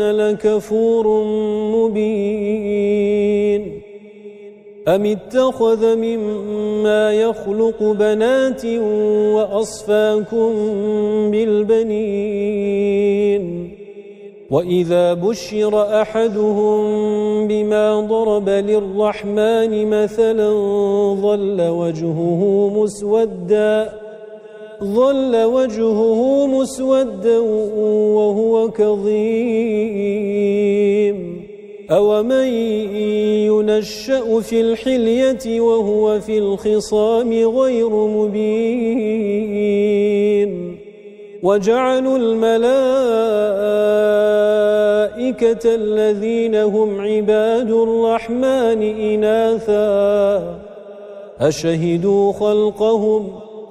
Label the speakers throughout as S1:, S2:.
S1: لَكَفُورٌ مُبِينٌ. أَمِ اتَّخَذَ مِمَّا يَخْلُقُ بَنَاتٍ وَأَصْفَاكُمْ بِالْبَنِينَ؟ وَإِذَا بُشِّرَ أَحَدُهُم بِمَا ضَرَبَ لِلرَّحْمَنِ مَثَلًا ظَلَّ وَجْهُهُ مُسْوَدًّا. ظل وجهه مسودا وهو كظيم. أومن ينشأ في الحلية وهو في الخصام غير مبين. وجعلوا الملائكة الذين هم عباد الرحمن إناثا أشهدوا خلقهم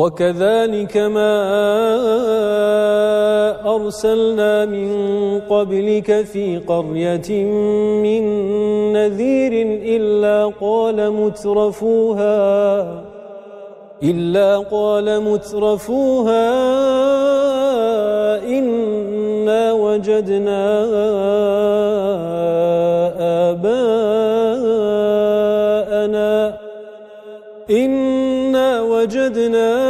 S1: وكذلك ما أرسلنا من قبلك في قرية من نذير إلا قال مترفوها إلا قال مترفوها إنا وجدنا آباءنا إنا وجدنا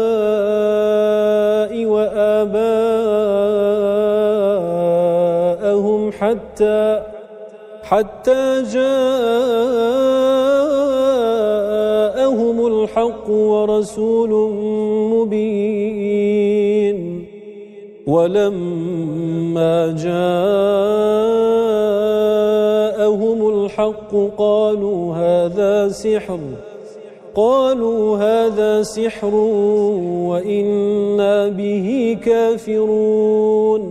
S1: حتى حتى جاءهم الحق ورسول مبين. ولما جاءهم الحق قالوا هذا سحر قالوا هذا سحر وإنا به كافرون.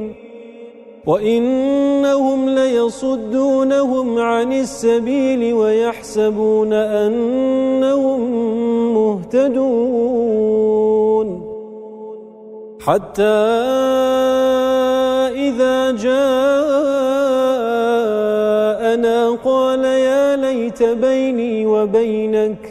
S1: وَإِنَّهُمْ لَيَصُدُّونَهُمْ عَنِ السَّبِيلِ وَيَحْسَبُونَ أَنَّهُمْ مُهْتَدُونَ حَتَّى إِذَا جَاءَنَا قَالَ يَا لَيْتَ بَيْنِي وَبَيْنَكَ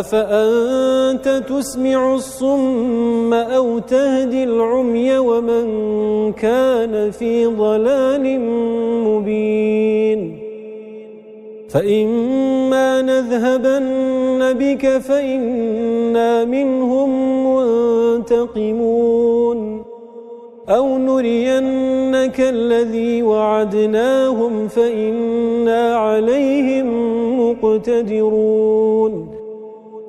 S1: أفأنت تسمع الصم أو تهدي العمي ومن كان في ضلال مبين؟ فإما نذهبن بك فإنا منهم منتقمون. أو نرينك الذي وعدناهم فإنا عليهم مقتدرون.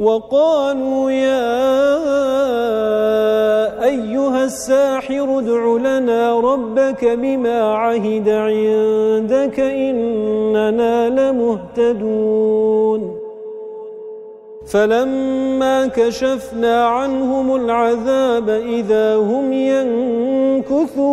S1: وقالوا يا أيها الساحر ادع لنا ربك بما عهد عندك إننا لمهتدون. فلما كشفنا عنهم العذاب إذا هم ينكثون.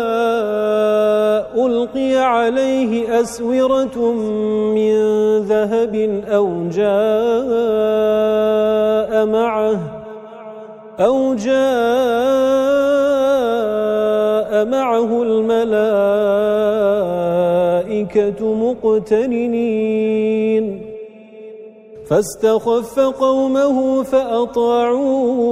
S1: ألقي عليه أسورة من ذهب أو جاء معه أو جاء معه الملائكة مقترنين. فاستخف قومه فأطاعوه.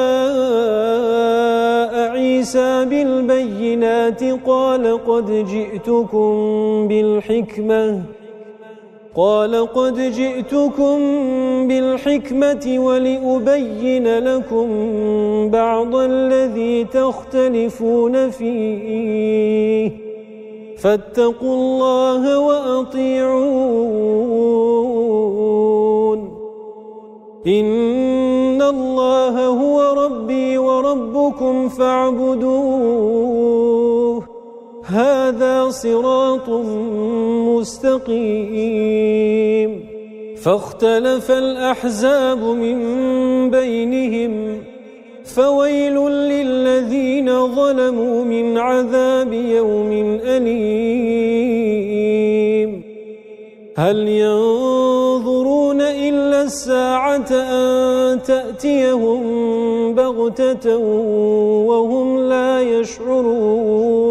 S1: قال قد جئتكم بالحكمة قال قد جئتكم بالحكمة ولأبين لكم بعض الذي تختلفون فيه. فاتقوا الله وأطيعون. إن الله هو ربي وربكم فاعبدوه هذا صراط مستقيم. فاختلف الأحزاب من بينهم فويل للذين ظلموا من عذاب يوم أليم. هل ينظرون إلا الساعة أن تأتيهم بغتة وهم لا يشعرون؟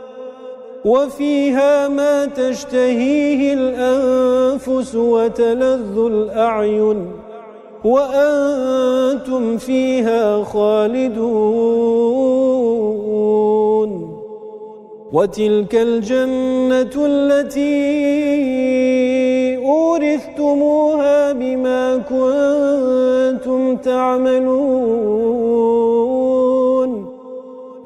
S1: وفيها ما تشتهيه الأنفس وتلذ الأعين وأنتم فيها خالدون. وتلك الجنة التي أورثتموها بما كنتم تعملون.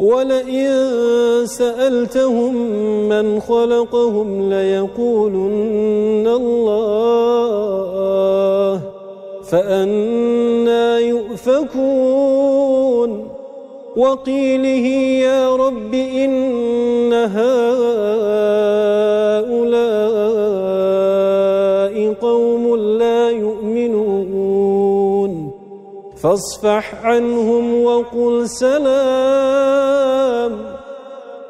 S1: ولئن سألتهم من خلقهم ليقولن الله فأنا يؤفكون. وقيله يا رب إن هؤلاء فاصفح عنهم وقل سلام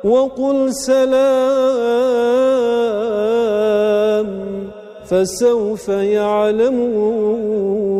S1: وقل سلام فسوف يعلمون.